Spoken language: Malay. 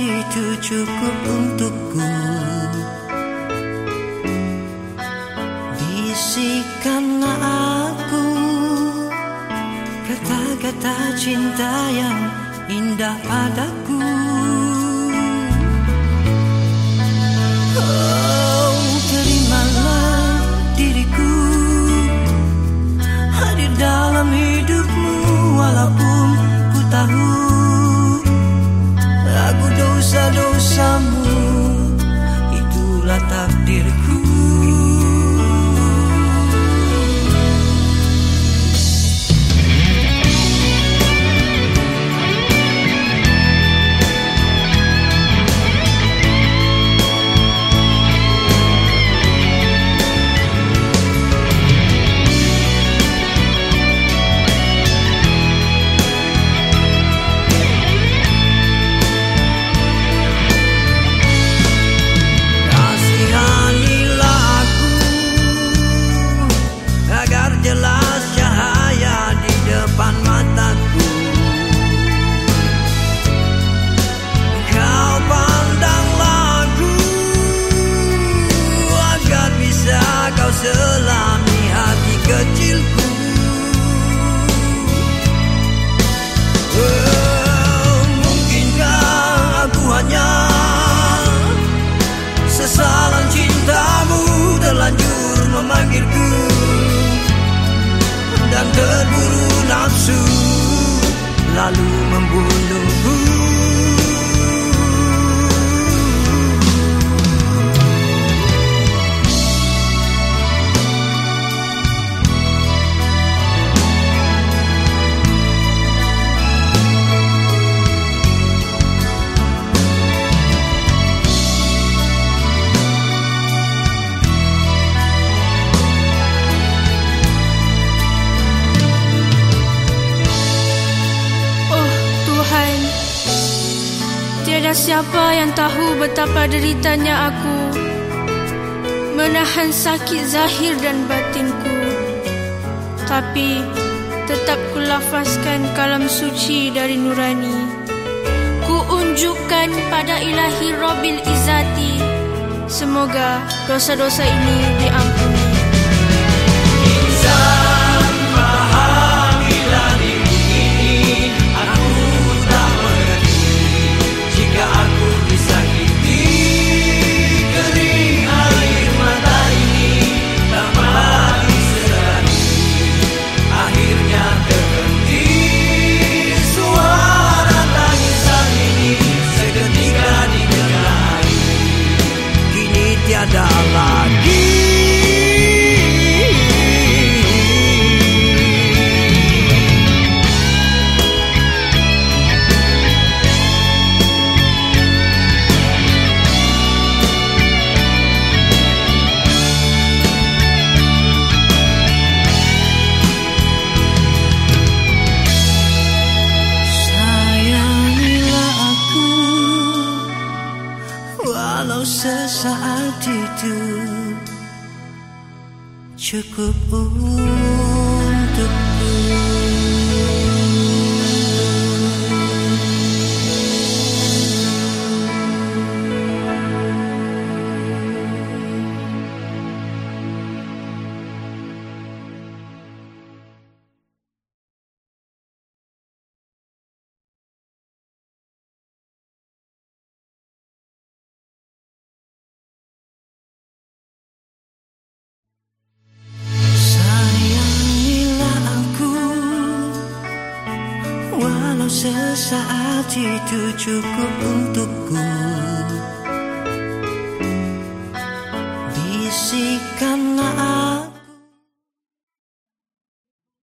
itu cukup untukku. Bisikanlah aku Kata-kata cinta yang indah padaku Lalu membunuhku Tiada siapa yang tahu betapa deritanya aku Menahan sakit zahir dan batinku. Tapi tetap kulafazkan kalam suci dari nurani. Ku unjukkan pada ilahi Rabbil Izzati. Semoga dosa-dosa ini diampuni together sesaat itu Cukup untukku sesaat itu cukup untukku. Bisikanlah